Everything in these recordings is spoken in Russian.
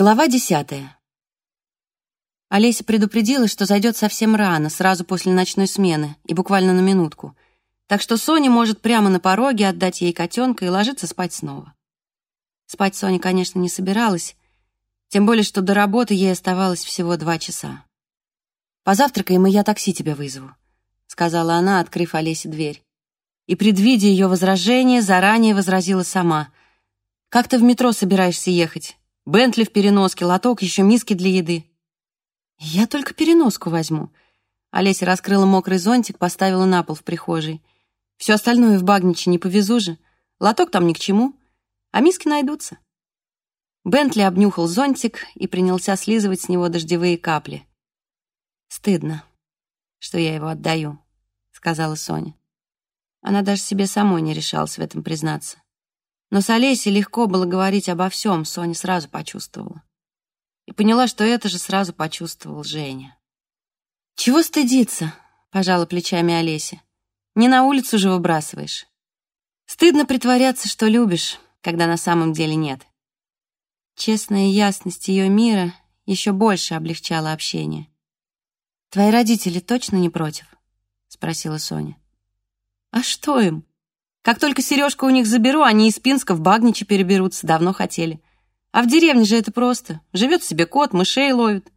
Глава десятая. Олеся предупредила, что зайдет совсем рано, сразу после ночной смены, и буквально на минутку. Так что Соня может прямо на пороге отдать ей котенка и ложиться спать снова. Спать Соня, конечно, не собиралась, тем более, что до работы ей оставалось всего два часа. «Позавтракаем, и я такси тебя вызову», — сказала она, открыв Олесе дверь. И, предвидя ее возражение, заранее возразила сама. «Как ты в метро собираешься ехать? Бентли в переноске, лоток, еще миски для еды. Я только переноску возьму. Олеся раскрыла мокрый зонтик, поставила на пол в прихожей. Все остальное в багниче не повезу же. Лоток там ни к чему, а миски найдутся. Бентли обнюхал зонтик и принялся слизывать с него дождевые капли. «Стыдно, что я его отдаю», — сказала Соня. Она даже себе самой не решалась в этом признаться. Но с Олесей легко было говорить обо всем, Соня сразу почувствовала. И поняла, что это же сразу почувствовал Женя. «Чего стыдиться?» — пожала плечами Олеся. «Не на улицу же выбрасываешь. Стыдно притворяться, что любишь, когда на самом деле нет». Честная ясность ее мира еще больше облегчала общение. «Твои родители точно не против?» — спросила Соня. «А что им?» Как только сережку у них заберу, они из Пинска в Багничи переберутся, давно хотели. А в деревне же это просто. Живет себе кот, мышей ловит.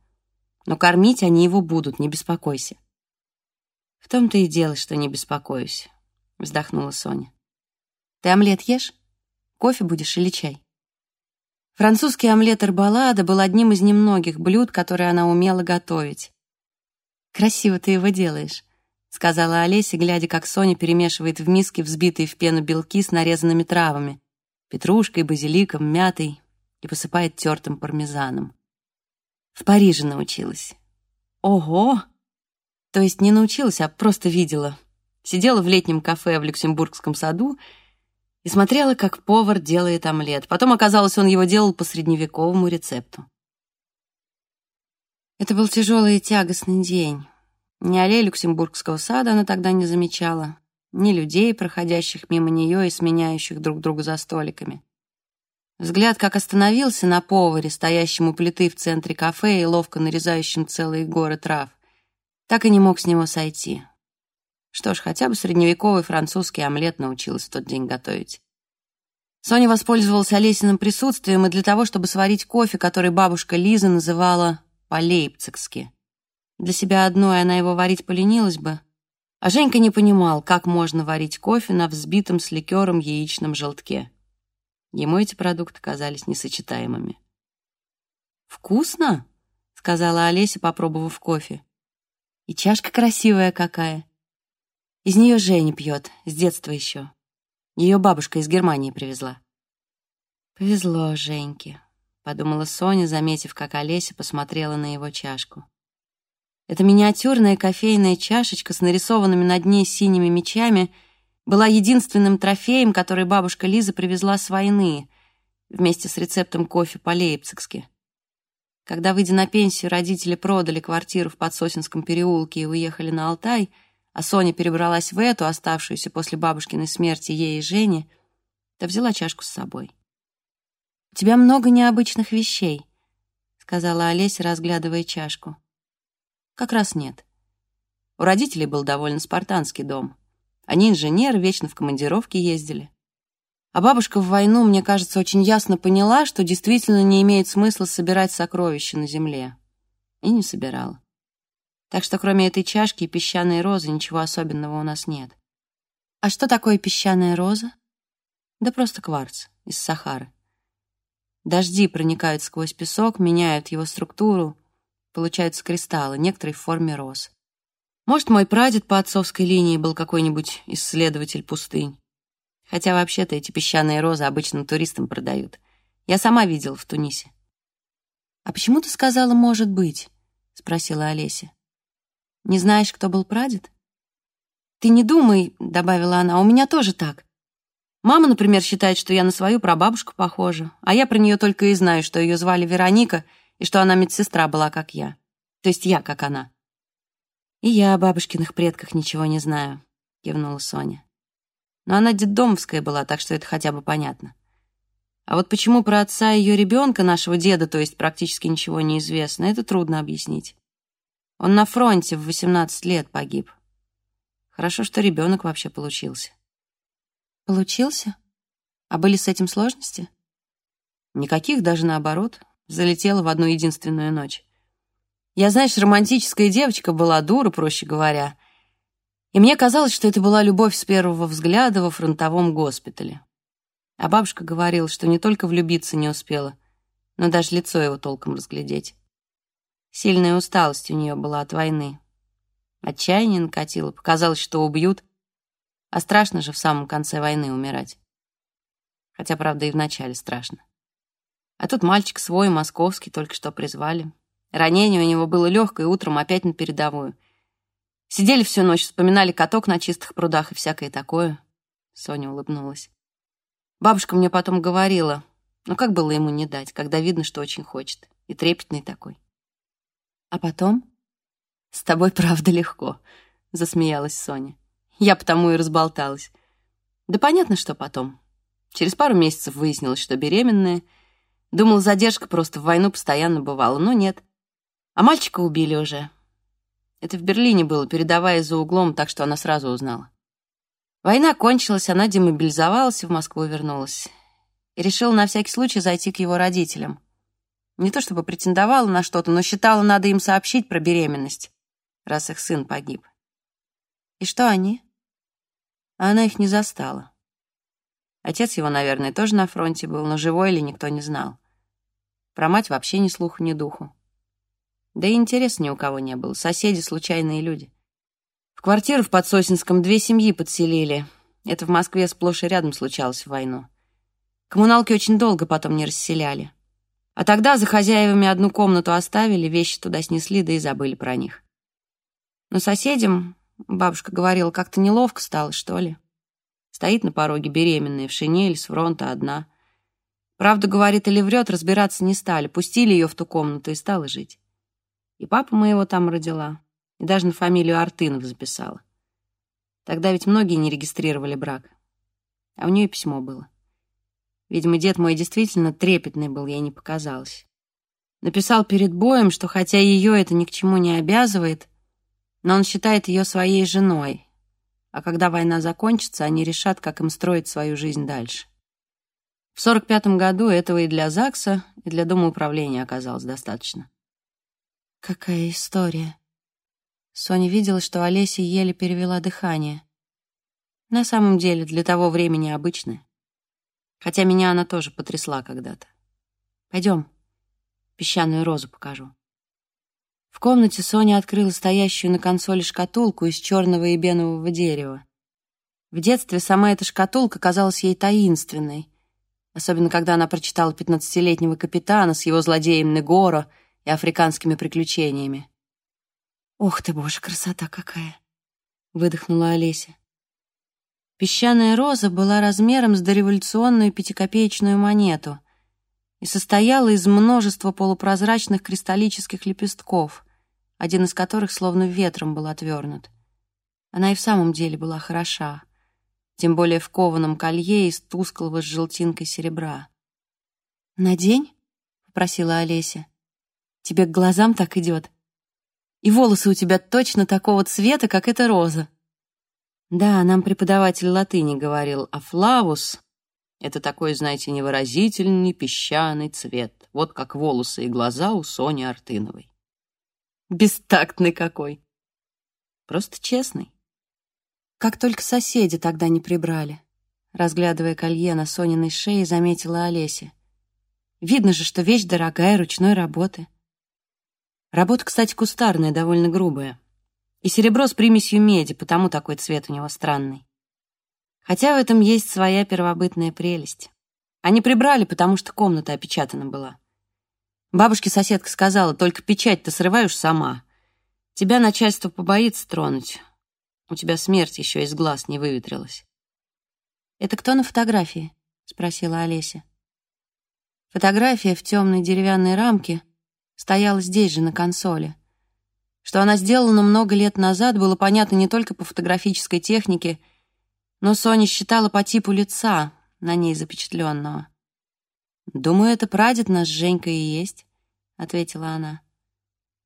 Но кормить они его будут, не беспокойся. В том-то и дело, что не беспокоюсь, вздохнула Соня. Ты омлет ешь? Кофе будешь или чай? Французский омлет арбалада был одним из немногих блюд, которые она умела готовить. Красиво ты его делаешь сказала Олеся, глядя, как Соня перемешивает в миске взбитые в пену белки с нарезанными травами, петрушкой, базиликом, мятой и посыпает тертым пармезаном. В Париже научилась. Ого! То есть не научилась, а просто видела. Сидела в летнем кафе в Люксембургском саду и смотрела, как повар делает омлет. Потом оказалось, он его делал по средневековому рецепту. Это был тяжелый и тягостный день. Ни аллей Люксембургского сада она тогда не замечала, ни людей, проходящих мимо нее и сменяющих друг друга за столиками. Взгляд как остановился на поваре, стоящем у плиты в центре кафе и ловко нарезающем целые горы трав, так и не мог с него сойти. Что ж, хотя бы средневековый французский омлет научилась в тот день готовить. Соня воспользовалась Олесиным присутствием и для того, чтобы сварить кофе, который бабушка Лиза называла по-лейпцигски. Для себя одной она его варить поленилась бы. А Женька не понимал, как можно варить кофе на взбитом с ликером яичном желтке. Ему эти продукты казались несочетаемыми. «Вкусно?» — сказала Олеся, попробовав кофе. «И чашка красивая какая. Из нее Женя пьет, с детства еще. Ее бабушка из Германии привезла». «Повезло Женьке», — подумала Соня, заметив, как Олеся посмотрела на его чашку. Эта миниатюрная кофейная чашечка с нарисованными на дне синими мечами была единственным трофеем, который бабушка Лиза привезла с войны вместе с рецептом кофе по-лейпцигски. Когда, выйдя на пенсию, родители продали квартиру в Подсосинском переулке и уехали на Алтай, а Соня перебралась в эту, оставшуюся после бабушкиной смерти ей и Жене, то взяла чашку с собой. «У тебя много необычных вещей», — сказала Олеся, разглядывая чашку. Как раз нет. У родителей был довольно спартанский дом. Они инженеры, вечно в командировке ездили. А бабушка в войну, мне кажется, очень ясно поняла, что действительно не имеет смысла собирать сокровища на земле. И не собирала. Так что кроме этой чашки и песчаной розы ничего особенного у нас нет. А что такое песчаная роза? Да просто кварц из Сахары. Дожди проникают сквозь песок, меняют его структуру, получаются кристаллы, некоторые в форме роз. Может, мой прадед по отцовской линии был какой-нибудь исследователь пустынь. Хотя вообще-то эти песчаные розы обычным туристам продают. Я сама видела в Тунисе. «А почему ты сказала «может быть»?» — спросила Олеся. «Не знаешь, кто был прадед?» «Ты не думай», — добавила она, — «у меня тоже так. Мама, например, считает, что я на свою прабабушку похожа, а я про нее только и знаю, что ее звали Вероника — и что она медсестра была, как я. То есть я, как она. «И я о бабушкиных предках ничего не знаю», — кивнула Соня. «Но она детдомовская была, так что это хотя бы понятно. А вот почему про отца ее ребенка, нашего деда, то есть практически ничего не известно, это трудно объяснить. Он на фронте в 18 лет погиб. Хорошо, что ребенок вообще получился. Получился? А были с этим сложности? Никаких, даже наоборот. Залетела в одну единственную ночь. Я, знаешь, романтическая девочка была, дура, проще говоря. И мне казалось, что это была любовь с первого взгляда во фронтовом госпитале. А бабушка говорила, что не только влюбиться не успела, но даже лицо его толком разглядеть. Сильная усталость у нее была от войны. Отчаяние накатило, показалось, что убьют, а страшно же в самом конце войны умирать. Хотя, правда, и в начале страшно. А тут мальчик свой, московский, только что призвали. Ранение у него было легкое, утром опять на передовую. Сидели всю ночь, вспоминали каток на чистых прудах и всякое такое. Соня улыбнулась. Бабушка мне потом говорила, ну как было ему не дать, когда видно, что очень хочет. И трепетный такой. А потом? С тобой правда легко, засмеялась Соня. Я потому и разболталась. Да понятно, что потом. Через пару месяцев выяснилось, что беременная. Думала, задержка просто в войну постоянно бывала, но нет. А мальчика убили уже. Это в Берлине было, передавая за углом, так что она сразу узнала. Война кончилась, она демобилизовалась и в Москву вернулась. И решила на всякий случай зайти к его родителям. Не то чтобы претендовала на что-то, но считала, надо им сообщить про беременность, раз их сын погиб. И что они? А она их не застала. Отец его, наверное, тоже на фронте был, но живой ли никто не знал. Про мать вообще ни слуху, ни духу. Да и интереса ни у кого не было, соседи — случайные люди. В квартиру в Подсосинском две семьи подселили. Это в Москве сплошь и рядом случалось в войну. Коммуналки очень долго потом не расселяли. А тогда за хозяевами одну комнату оставили, вещи туда снесли, да и забыли про них. Но соседям, бабушка говорила, как-то неловко стало, что ли. Стоит на пороге беременная, в шинель, с фронта одна. Правда, говорит или врет, разбираться не стали. Пустили ее в ту комнату и стала жить. И папа моего там родила и даже на фамилию Артынов записала. Тогда ведь многие не регистрировали брак. А у нее письмо было. Видимо, дед мой действительно трепетный был, ей не показалось. Написал перед боем, что хотя ее это ни к чему не обязывает, но он считает ее своей женой, а когда война закончится, они решат, как им строить свою жизнь дальше. В 45-м году этого и для ЗАГСа, и для Дома управления оказалось достаточно. Какая история. Соня видела, что Олеся еле перевела дыхание. На самом деле, для того времени обычное. Хотя меня она тоже потрясла когда-то. Пойдем, песчаную розу покажу. В комнате Соня открыла стоящую на консоли шкатулку из черного эбенового дерева. В детстве сама эта шкатулка казалась ей таинственной, особенно когда она прочитала пятнадцатилетнего капитана с его злодеем Негоро и африканскими приключениями. «Ох ты, боже, красота какая!» — выдохнула Олеся. Песчаная роза была размером с дореволюционную пятикопеечную монету и состояла из множества полупрозрачных кристаллических лепестков, один из которых словно ветром был отвернут. Она и в самом деле была хороша, тем более в кованом колье из тусклого с желтинкой серебра. «Надень?» — попросила Олеся. «Тебе к глазам так идет?» И волосы у тебя точно такого цвета, как эта роза. Да, нам преподаватель латыни говорил, а флавус — это такой, знаете, невыразительный песчаный цвет, вот как волосы и глаза у Сони Артыновой. Бестактный какой. Просто честный. Как только соседи тогда не прибрали. Разглядывая колье на Сониной шее, заметила Олеся. Видно же, что вещь дорогая, ручной работы. Работа, кстати, кустарная, довольно грубая. И серебро с примесью меди, потому такой цвет у него странный. Хотя в этом есть своя первобытная прелесть. Они прибрали, потому что комната опечатана была. Бабушке соседка сказала, только печать ты срываешь сама. Тебя начальство побоится тронуть. У тебя смерть еще из глаз не выветрилась. «Это кто на фотографии?» — спросила Олеся. Фотография в темной деревянной рамке стояла здесь же, на консоли. Что она сделана много лет назад, было понятно не только по фотографической технике, но Соня считала по типу лица, на ней запечатленного. «Думаю, это прадед наш Женька и есть», — ответила она.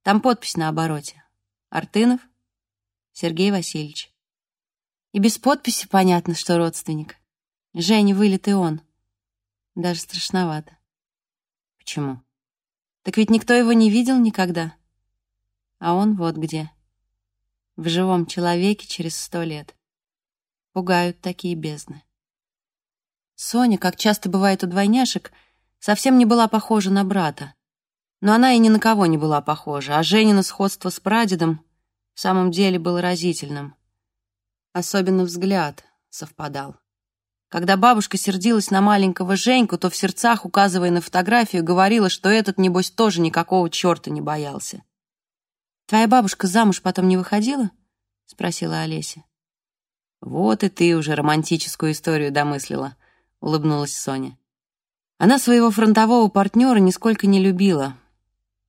«Там подпись на обороте. Артынов Сергей Васильевич». И без подписи понятно, что родственник. Женя вылитый он. Даже страшновато. Почему? Так ведь никто его не видел никогда. А он вот где. В живом человеке через сто лет. Пугают такие бездны. Соня, как часто бывает у двойняшек, совсем не была похожа на брата. Но она и ни на кого не была похожа, а Женина сходство с прадедом в самом деле было разительным. Особенно взгляд совпадал. Когда бабушка сердилась на маленького Женьку, то в сердцах, указывая на фотографию, говорила, что этот, небось, тоже никакого черта не боялся. «Твоя бабушка замуж потом не выходила?» — спросила Олеся. «Вот и ты уже романтическую историю домыслила», — улыбнулась Соня. Она своего фронтового партнера нисколько не любила.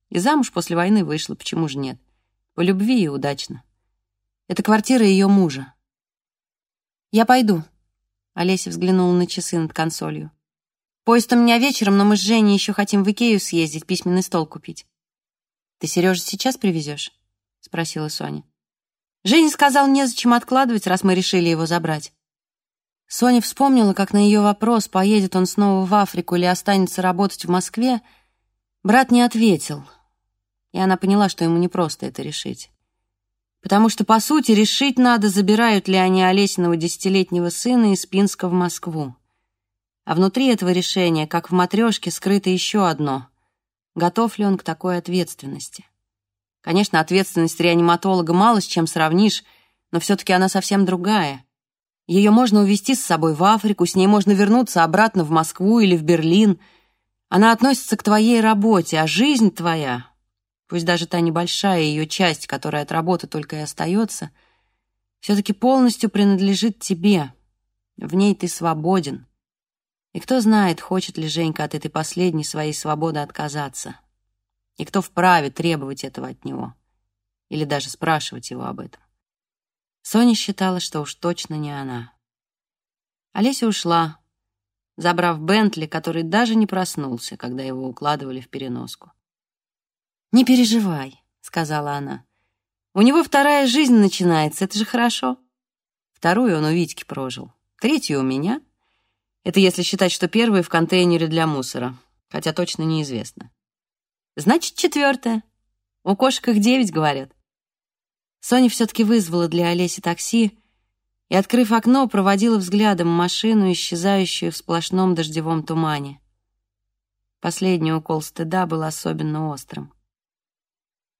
И замуж после войны вышла, почему же нет? По любви и удачно. Это квартира ее мужа. «Я пойду», — Олеся взглянула на часы над консолью. «Поезд у меня вечером, но мы с Женей еще хотим в Икею съездить, письменный стол купить». «Ты Сережу сейчас привезешь?» — спросила Соня. Женя сказал, незачем откладывать, раз мы решили его забрать. Соня вспомнила, как на ее вопрос, поедет он снова в Африку или останется работать в Москве, брат не ответил, и она поняла, что ему непросто это решить потому что, по сути, решить надо, забирают ли они Олесиного десятилетнего сына из Пинска в Москву. А внутри этого решения, как в матрешке, скрыто еще одно. Готов ли он к такой ответственности? Конечно, ответственность реаниматолога мало с чем сравнишь, но все-таки она совсем другая. Ее можно увезти с собой в Африку, с ней можно вернуться обратно в Москву или в Берлин. Она относится к твоей работе, а жизнь твоя пусть даже та небольшая ее часть, которая от работы только и остается, все-таки полностью принадлежит тебе. В ней ты свободен. И кто знает, хочет ли Женька от этой последней своей свободы отказаться. И кто вправе требовать этого от него. Или даже спрашивать его об этом. Соня считала, что уж точно не она. Олеся ушла, забрав Бентли, который даже не проснулся, когда его укладывали в переноску. «Не переживай», — сказала она. «У него вторая жизнь начинается, это же хорошо». Вторую он у Витьки прожил, третью у меня. Это если считать, что первая в контейнере для мусора, хотя точно неизвестно. Значит, четвертая. У кошек их девять, говорят. Соня все-таки вызвала для Олеси такси и, открыв окно, проводила взглядом машину, исчезающую в сплошном дождевом тумане. Последний укол стыда был особенно острым.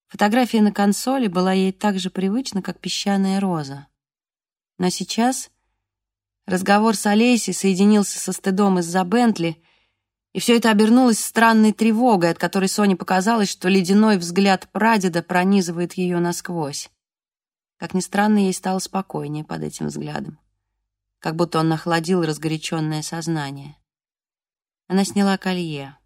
Фотография на консоли была ей так же привычна, как песчаная роза. Но сейчас разговор с Олесей соединился со стыдом из-за Бентли, и все это обернулось странной тревогой, от которой Соне показалось, что ледяной взгляд прадеда пронизывает ее насквозь. Как ни странно, ей стало спокойнее под этим взглядом, как будто он охладил разгоряченное сознание. Она сняла колье.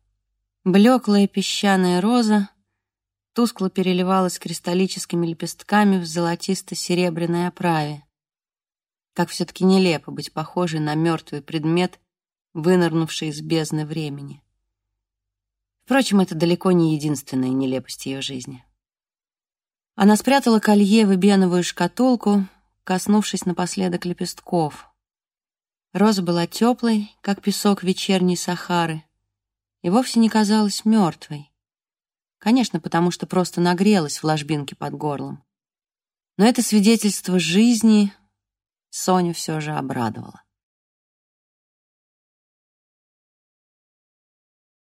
Блеклая песчаная роза — тускло переливалась кристаллическими лепестками в золотисто-серебряной оправе. Как все-таки нелепо быть похожей на мертвый предмет, вынырнувший из бездны времени. Впрочем, это далеко не единственная нелепость ее жизни. Она спрятала колье в эбеновую шкатулку, коснувшись напоследок лепестков. Роза была теплой, как песок вечерней Сахары, и вовсе не казалась мертвой. Конечно, потому что просто нагрелась в ложбинке под горлом. Но это свидетельство жизни Соню все же обрадовало.